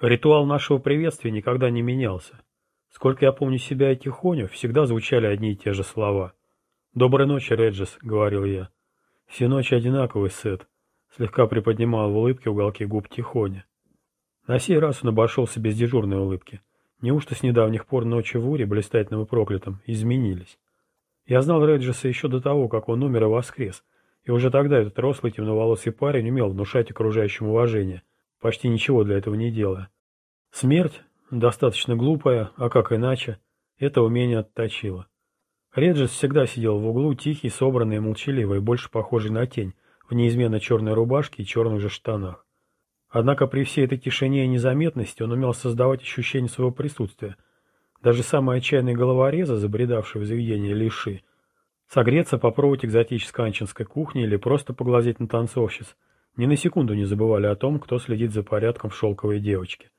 Ритуал нашего приветствия никогда не менялся. Сколько я помню себя и Тихоню, всегда звучали одни и те же слова. «Доброй ночи, Реджес», — говорил я. «Все ночи одинаковый, Сет», — слегка приподнимал в улыбке уголки губ Тихоня. На сей раз он обошелся без дежурной улыбки. Неужто с недавних пор ночи в Уре, блистательным и проклятым, изменились? Я знал Реджеса еще до того, как он умер и воскрес, и уже тогда этот рослый темноволосый парень умел внушать окружающим уважение, почти ничего для этого не делая. Смерть, достаточно глупая, а как иначе, это умение отточило. Реджес всегда сидел в углу, тихий, собранный и молчаливый, больше похожий на тень, в неизменно черной рубашке и черных же штанах. Однако при всей этой тишине и незаметности он умел создавать ощущение своего присутствия. Даже самые отчаянные головорезы, забредавшие в заведение лиши, согреться, попробовать экзотической анчинской кухни или просто поглазеть на танцовщиц, ни на секунду не забывали о том, кто следит за порядком в шелковой девочке.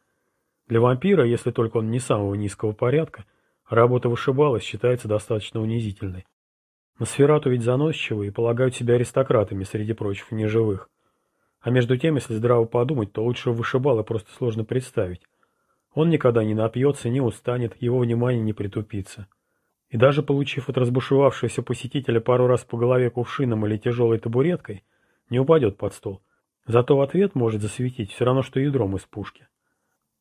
Для вампира, если только он не самого низкого порядка, Работа вышибала считается достаточно унизительной. Носферату ведь заносчивы и полагают себя аристократами среди прочих неживых. А между тем, если здраво подумать, то лучше вышибала просто сложно представить. Он никогда не напьется, не устанет, его внимание не притупится. И даже получив от разбушевавшегося посетителя пару раз по голове кувшином или тяжелой табуреткой, не упадет под стол. Зато в ответ может засветить все равно, что ядром из пушки.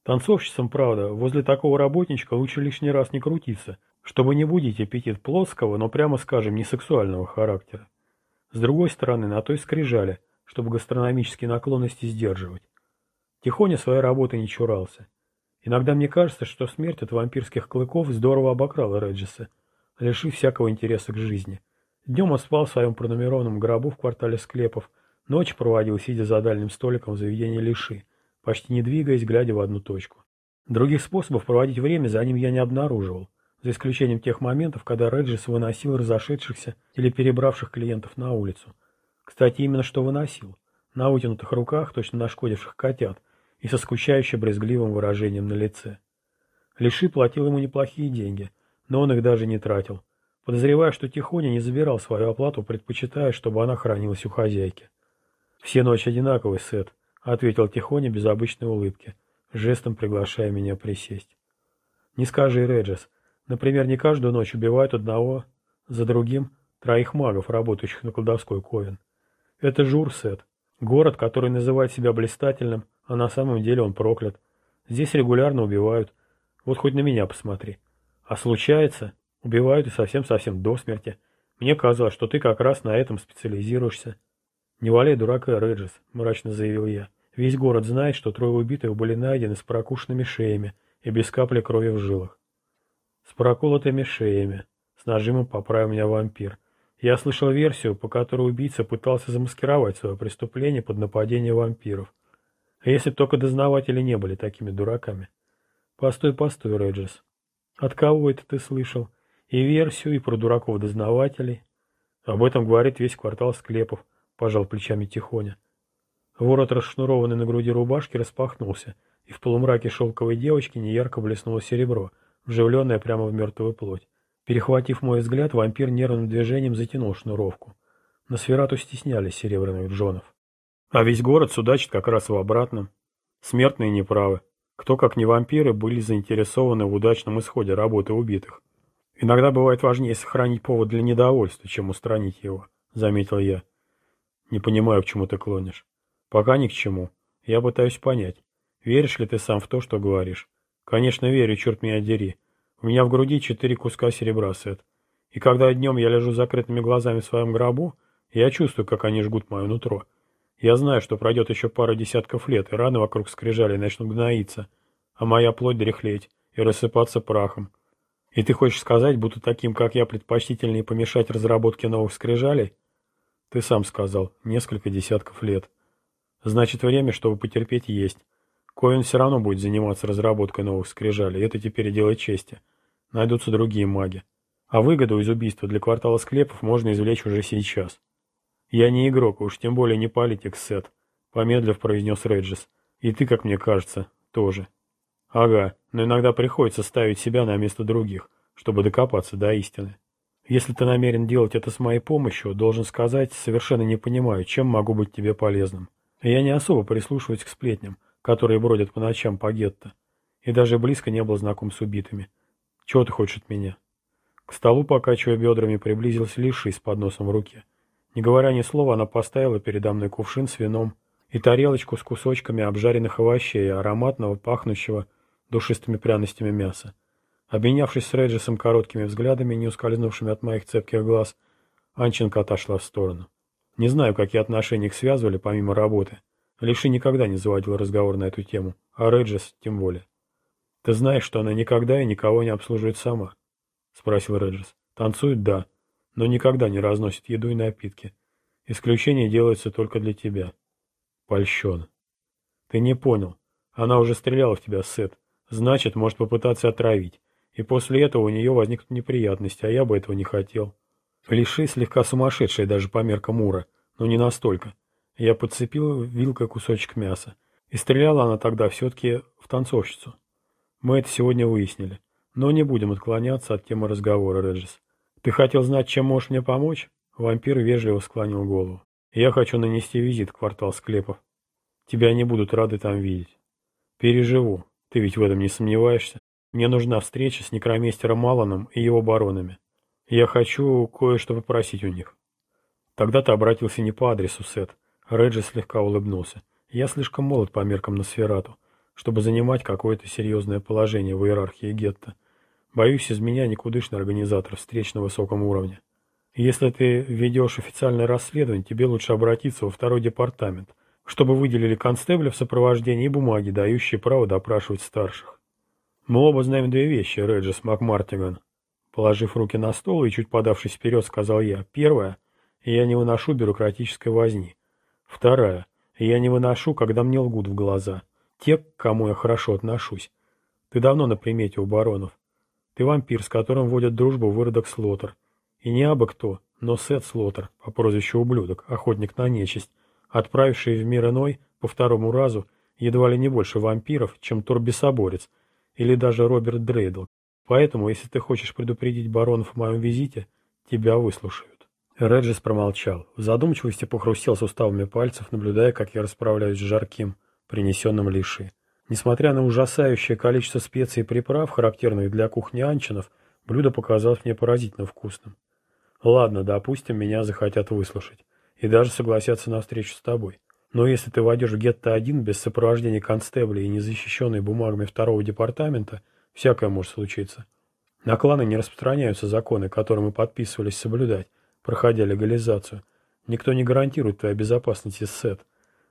Танцовщицам, правда, возле такого работничка лучше лишний раз не крутиться, чтобы не будить аппетит плоского, но прямо скажем, не сексуального характера. С другой стороны, на той скрижали, чтобы гастрономические наклонности сдерживать. Тихоня своей работы не чурался. Иногда мне кажется, что смерть от вампирских клыков здорово обокрала Реджиса, лишив всякого интереса к жизни. Днем он спал в своем пронумерованном гробу в квартале склепов, ночь проводил, сидя за дальним столиком в заведении Лиши, почти не двигаясь, глядя в одну точку. Других способов проводить время за ним я не обнаруживал, за исключением тех моментов, когда Реджис выносил разошедшихся или перебравших клиентов на улицу. Кстати, именно что выносил. На вытянутых руках, точно нашкодивших котят, и со скучающе брезгливым выражением на лице. Лиши платил ему неплохие деньги, но он их даже не тратил, подозревая, что Тихоня не забирал свою оплату, предпочитая, чтобы она хранилась у хозяйки. «Все ночи одинаковый, Сет», — ответил Тихоня без обычной улыбки, жестом приглашая меня присесть. «Не скажи, Реджес. Например, не каждую ночь убивают одного за другим троих магов, работающих на кладовской Ковен. Это Журсет, город, который называет себя блистательным, а на самом деле он проклят. Здесь регулярно убивают. Вот хоть на меня посмотри. А случается, убивают и совсем-совсем до смерти. Мне казалось, что ты как раз на этом специализируешься. «Не валяй дурака, Реджес», — мрачно заявил я. «Весь город знает, что трое убитых были найдены с прокушенными шеями и без капли крови в жилах». «С проколотыми шеями», — с нажимом поправил меня вампир. Я слышал версию, по которой убийца пытался замаскировать свое преступление под нападение вампиров. А если только дознаватели не были такими дураками? Постой, постой, Реджес. От кого это ты слышал? И версию, и про дураков-дознавателей. Об этом говорит весь квартал склепов. — пожал плечами Тихоня. Ворот, расшнурованный на груди рубашки, распахнулся, и в полумраке шелковой девочки неярко блеснуло серебро, вживленное прямо в мертвую плоть. Перехватив мой взгляд, вампир нервным движением затянул шнуровку. На сферату стеснялись серебряных джонов. А весь город судачит как раз в обратном. Смертные неправы. Кто, как не вампиры, были заинтересованы в удачном исходе работы убитых. Иногда бывает важнее сохранить повод для недовольства, чем устранить его, заметил я. Не понимаю, к чему ты клонишь. Пока ни к чему. Я пытаюсь понять. Веришь ли ты сам в то, что говоришь? Конечно, верю, черт меня дери. У меня в груди четыре куска серебра, Сет. И когда днем я лежу закрытыми глазами в своем гробу, я чувствую, как они жгут мое нутро. Я знаю, что пройдет еще пара десятков лет, и раны вокруг скрижали начнут гноиться, а моя плоть дряхлеть и рассыпаться прахом. И ты хочешь сказать, будто таким, как я, предпочтительнее помешать разработке новых скрижалей? Ты сам сказал, несколько десятков лет. Значит, время, чтобы потерпеть, есть. Коин все равно будет заниматься разработкой новых скрижалей, это теперь дело чести. Найдутся другие маги. А выгоду из убийства для квартала склепов можно извлечь уже сейчас. Я не игрок, уж тем более не политик, Сет, помедлив произнес Реджис. И ты, как мне кажется, тоже. Ага, но иногда приходится ставить себя на место других, чтобы докопаться до истины. Если ты намерен делать это с моей помощью, должен сказать, совершенно не понимаю, чем могу быть тебе полезным. Я не особо прислушиваюсь к сплетням, которые бродят по ночам по гетто, и даже близко не был знаком с убитыми. Чего ты хочешь от меня? К столу, покачивая бедрами, приблизился Лиши с подносом в руке. Не говоря ни слова, она поставила передо мной кувшин с вином и тарелочку с кусочками обжаренных овощей, ароматного, пахнущего душистыми пряностями мяса. Обменявшись с Реджисом короткими взглядами, не ускользнувшими от моих цепких глаз, Анченко отошла в сторону. Не знаю, какие отношения их связывали помимо работы. Лиши никогда не заводил разговор на эту тему, а Реджис тем более. «Ты знаешь, что она никогда и никого не обслуживает сама?» — спросил Реджис. «Танцует, да, но никогда не разносит еду и напитки. Исключение делается только для тебя». «Польщен». «Ты не понял. Она уже стреляла в тебя, Сет. Значит, может попытаться отравить. И после этого у нее возникнут неприятности, а я бы этого не хотел». Лиши слегка сумасшедшая даже по меркам Мура, но не настолько. Я подцепил вилкой кусочек мяса. И стреляла она тогда все-таки в танцовщицу. Мы это сегодня выяснили. Но не будем отклоняться от темы разговора, Реджис. Ты хотел знать, чем можешь мне помочь? Вампир вежливо склонил голову. Я хочу нанести визит в квартал склепов. Тебя не будут рады там видеть. Переживу. Ты ведь в этом не сомневаешься. Мне нужна встреча с некромейстером Маланом и его баронами. Я хочу кое-что попросить у них. Тогда ты обратился не по адресу, Сет. Реджи слегка улыбнулся. Я слишком молод по меркам на Сферату чтобы занимать какое-то серьезное положение в иерархии гетто. Боюсь, из меня никудышный организатор встреч на высоком уровне. Если ты ведешь официальное расследование, тебе лучше обратиться во второй департамент, чтобы выделили констебля в сопровождении бумаги, дающие право допрашивать старших. Мы оба знаем две вещи, Реджис Макмартиган. Положив руки на стол и чуть подавшись вперед, сказал я. Первое. Я не выношу бюрократической возни. Вторая. Я не выношу, когда мне лгут в глаза те, к кому я хорошо отношусь. Ты давно на примете у баронов. Ты вампир, с которым водят дружбу выродок Слотер. И не абы кто, но Сет Слотер, по прозвищу Ублюдок, охотник на нечисть, отправивший в мир иной по второму разу едва ли не больше вампиров, чем Турбисоборец или даже Роберт Дрейдл. Поэтому, если ты хочешь предупредить баронов в моем визите, тебя выслушают. Реджис промолчал. В задумчивости похрустел суставами пальцев, наблюдая, как я расправляюсь с жарким, принесенным лиши. Несмотря на ужасающее количество специй и приправ, характерных для кухни анчинов, блюдо показалось мне поразительно вкусным. Ладно, допустим, меня захотят выслушать. И даже согласятся на встречу с тобой. Но если ты войдешь в гетто один без сопровождения констебля и незащищенной бумагами второго департамента, всякое может случиться. На кланы не распространяются законы, которые мы подписывались соблюдать, проходя легализацию. Никто не гарантирует твоей безопасности, Сет.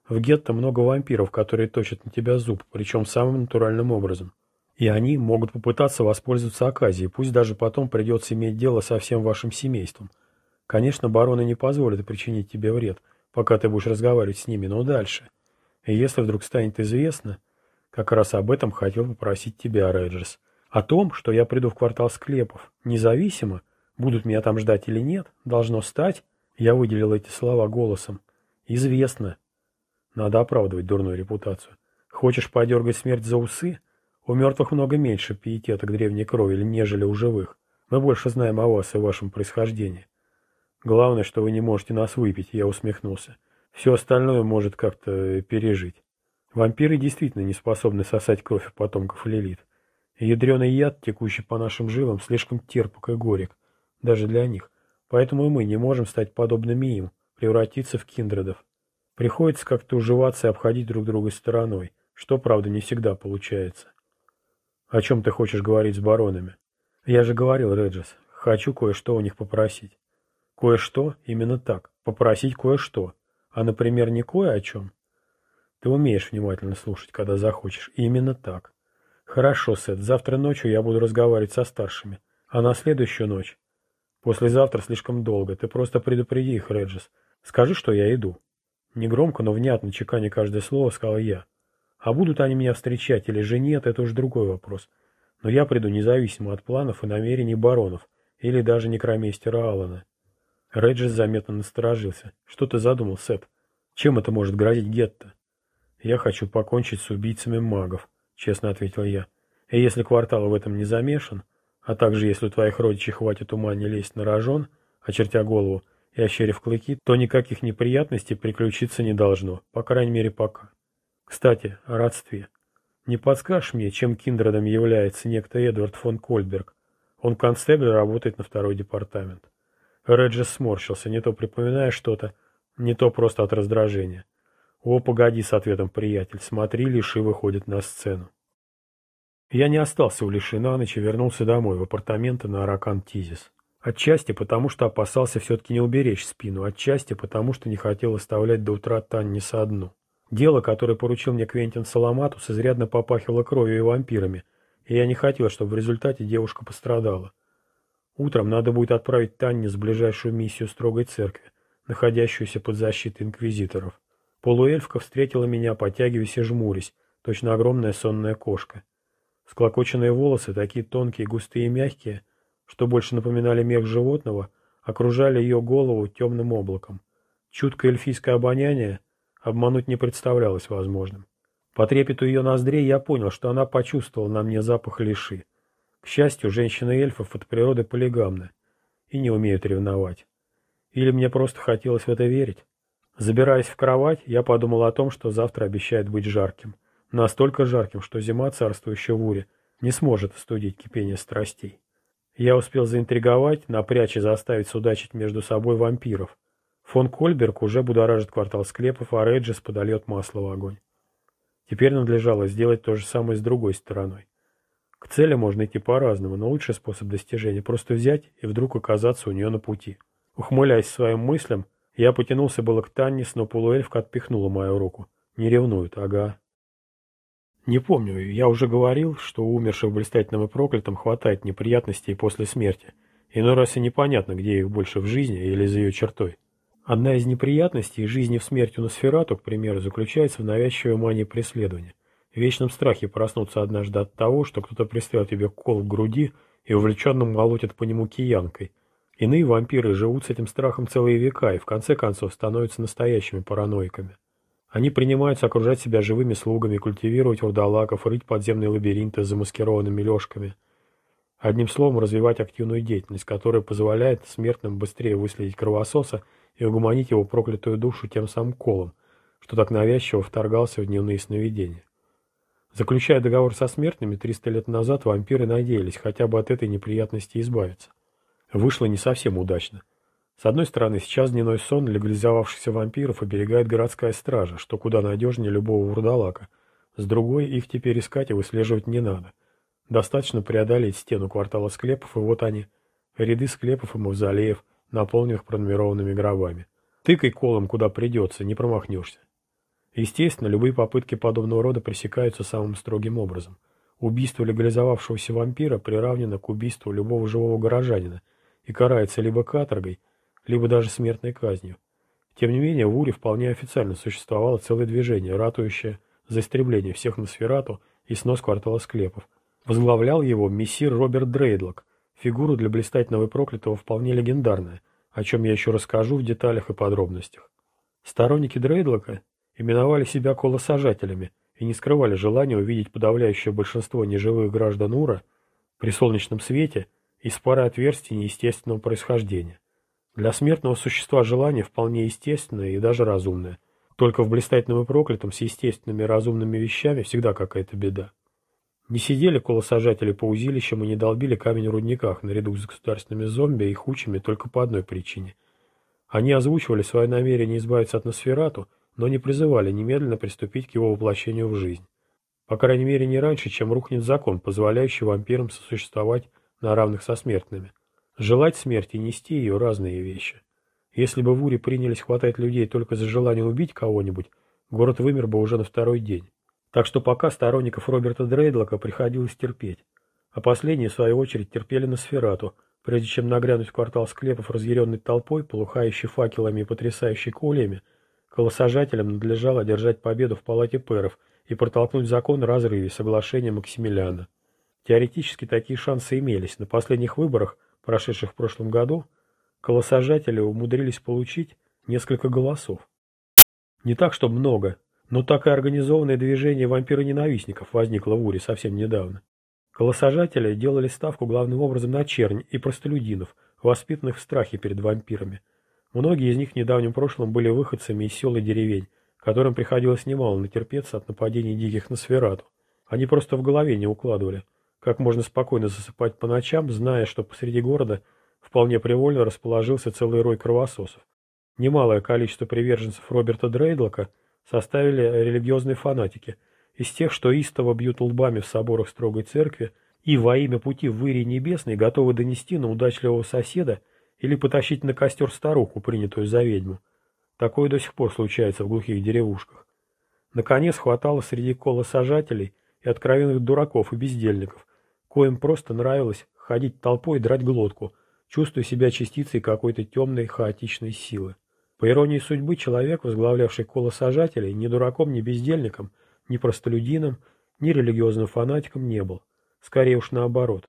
В гетто много вампиров, которые точат на тебя зуб, причем самым натуральным образом. И они могут попытаться воспользоваться оказией, пусть даже потом придется иметь дело со всем вашим семейством. Конечно, бароны не позволят причинить тебе вред, пока ты будешь разговаривать с ними, но дальше. И если вдруг станет известно, как раз об этом хотел попросить тебя, Реджес. О том, что я приду в квартал склепов, независимо, будут меня там ждать или нет, должно стать, я выделил эти слова голосом, известно, надо оправдывать дурную репутацию. Хочешь подергать смерть за усы? У мертвых много меньше пиетета к древней крови, нежели у живых. Мы больше знаем о вас и вашем происхождении. Главное, что вы не можете нас выпить, я усмехнулся. Все остальное может как-то пережить. Вампиры действительно не способны сосать кровь потомков Лилит. Ядреный яд, текущий по нашим жилам, слишком терпок и горек, даже для них. Поэтому и мы не можем стать подобными им, превратиться в киндредов. Приходится как-то уживаться и обходить друг друга стороной, что, правда, не всегда получается. О чем ты хочешь говорить с баронами? Я же говорил, Реджес, хочу кое-что у них попросить. Кое-что? Именно так. Попросить кое-что. А, например, не кое о чем. Ты умеешь внимательно слушать, когда захочешь. Именно так. Хорошо, Сет, завтра ночью я буду разговаривать со старшими. А на следующую ночь? Послезавтра слишком долго. Ты просто предупреди их, Реджес. Скажи, что я иду. Негромко, но внятно, чеканя каждое слово, сказал я. А будут они меня встречать или же нет, это уже другой вопрос. Но я приду независимо от планов и намерений баронов, или даже некромейстера Аллана. Реджис заметно насторожился. Что ты задумал, Сет? Чем это может грозить гетто? Я хочу покончить с убийцами магов, честно ответил я. И если квартал в этом не замешан, а также если у твоих родичей хватит ума не лезть на рожон, очертя голову, и ощерив клыки, то никаких неприятностей приключиться не должно, по крайней мере пока. Кстати, о родстве. Не подскажешь мне, чем Киндредом является некто Эдвард фон Кольберг? Он констебль работает на второй департамент. Реджес сморщился, не то припоминая что-то, не то просто от раздражения. О, погоди с ответом, приятель, смотри, Лиши выходит на сцену. Я не остался у Лиши на ночь и вернулся домой, в апартаменты на Аракан Тизис. Отчасти потому, что опасался все-таки не уберечь спину, отчасти потому, что не хотел оставлять до утра Танниса одну. Дело, которое поручил мне Квентин Саламатус, изрядно попахивало кровью и вампирами, и я не хотел, чтобы в результате девушка пострадала. Утром надо будет отправить Таннис в ближайшую миссию строгой церкви, находящуюся под защитой инквизиторов. Полуэльфка встретила меня, потягиваясь и жмурясь, точно огромная сонная кошка. Склокоченные волосы, такие тонкие, густые и мягкие – что больше напоминали мех животного, окружали ее голову темным облаком. Чуткое эльфийское обоняние обмануть не представлялось возможным. По трепету ее ноздрей я понял, что она почувствовала на мне запах лиши. К счастью, женщины эльфов от природы полигамны и не умеют ревновать. Или мне просто хотелось в это верить? Забираясь в кровать, я подумал о том, что завтра обещает быть жарким. Настолько жарким, что зима, царствующая в Уре, не сможет остудить кипение страстей. Я успел заинтриговать, напрячь и заставить судачить между собой вампиров. Фон Кольберг уже будоражит квартал склепов, а Реджис подольет масло в огонь. Теперь надлежало сделать то же самое с другой стороной. К цели можно идти по-разному, но лучший способ достижения – просто взять и вдруг оказаться у нее на пути. Ухмыляясь своим мыслям, я потянулся было к Таннис, но полуэльфка отпихнула мою руку. Не ревнует, ага. Не помню, я уже говорил, что у умерших блистательным и проклятым хватает неприятностей после смерти. Иной раз и непонятно, где их больше в жизни или за ее чертой. Одна из неприятностей жизни в смерти на Носферату, к примеру, заключается в навязчивой мании преследования. В вечном страхе проснуться однажды от того, что кто-то пристрел тебе кол в груди и увлеченно молотит по нему киянкой. Иные вампиры живут с этим страхом целые века и в конце концов становятся настоящими параноиками. Они принимаются окружать себя живыми слугами, культивировать урдалаков, рыть подземные лабиринты с замаскированными лёжками. Одним словом, развивать активную деятельность, которая позволяет смертным быстрее выследить кровососа и угомонить его проклятую душу тем самым колом, что так навязчиво вторгался в дневные сновидения. Заключая договор со смертными 300 лет назад, вампиры надеялись хотя бы от этой неприятности избавиться. Вышло не совсем удачно. С одной стороны, сейчас дневной сон легализовавшихся вампиров оберегает городская стража, что куда надежнее любого вурдалака. С другой, их теперь искать и выслеживать не надо. Достаточно преодолеть стену квартала склепов, и вот они, ряды склепов и мавзолеев, наполненных пронумерованными гробами. Тыкай колом куда придется, не промахнешься. Естественно, любые попытки подобного рода пресекаются самым строгим образом. Убийство легализовавшегося вампира приравнено к убийству любого живого горожанина и карается либо каторгой, либо даже смертной казнью. Тем не менее, в Уре вполне официально существовало целое движение, ратующее за истребление всех на и снос квартала склепов. Возглавлял его мессир Роберт Дрейдлок, фигура для блистательного и проклятого вполне легендарная, о чем я еще расскажу в деталях и подробностях. Сторонники Дрейдлока именовали себя колосажателями и не скрывали желания увидеть подавляющее большинство неживых граждан Ура при солнечном свете из пары отверстий неестественного происхождения. Для смертного существа желание вполне естественное и даже разумное. Только в блистательном и проклятом с естественными разумными вещами всегда какая-то беда. Не сидели колосажатели по узилищам и не долбили камень в рудниках наряду с государственными зомби и хучами только по одной причине. Они озвучивали свое намерение избавиться от Носферату, но не призывали немедленно приступить к его воплощению в жизнь. По крайней мере, не раньше, чем рухнет закон, позволяющий вампирам сосуществовать на равных со смертными. Желать смерти и нести ее – разные вещи. Если бы в Уре принялись хватать людей только за желание убить кого-нибудь, город вымер бы уже на второй день. Так что пока сторонников Роберта Дрейдлока приходилось терпеть. А последние, в свою очередь, терпели на сферату, прежде чем нагрянуть в квартал склепов разъяренной толпой, полухающей факелами и потрясающей кольями, колосажателям надлежало держать победу в палате пэров и протолкнуть закон о разрыве соглашения Максимилиана. Теоретически такие шансы имелись. На последних выборах прошедших в прошлом году, колосажатели умудрились получить несколько голосов. Не так, что много, но так и организованное движение вампира-ненавистников возникло в Уре совсем недавно. Колосажатели делали ставку главным образом на чернь и простолюдинов, воспитанных в страхе перед вампирами. Многие из них в недавнем прошлом были выходцами из сел и деревень, которым приходилось немало натерпеться от нападений диких на сферату. Они просто в голове не укладывали, как можно спокойно засыпать по ночам, зная, что посреди города вполне привольно расположился целый рой кровососов. Немалое количество приверженцев Роберта Дрейдлока составили религиозные фанатики, из тех, что истово бьют лбами в соборах строгой церкви и во имя пути в Ирии Небесной готовы донести на удачливого соседа или потащить на костер старуху, принятую за ведьму. Такое до сих пор случается в глухих деревушках. Наконец хватало среди колосажателей и откровенных дураков и бездельников, коим просто нравилось ходить толпой и драть глотку, чувствуя себя частицей какой-то темной хаотичной силы. По иронии судьбы, человек, возглавлявший колосажателей, ни дураком, ни бездельником, ни простолюдином, ни религиозным фанатиком не был. Скорее уж наоборот.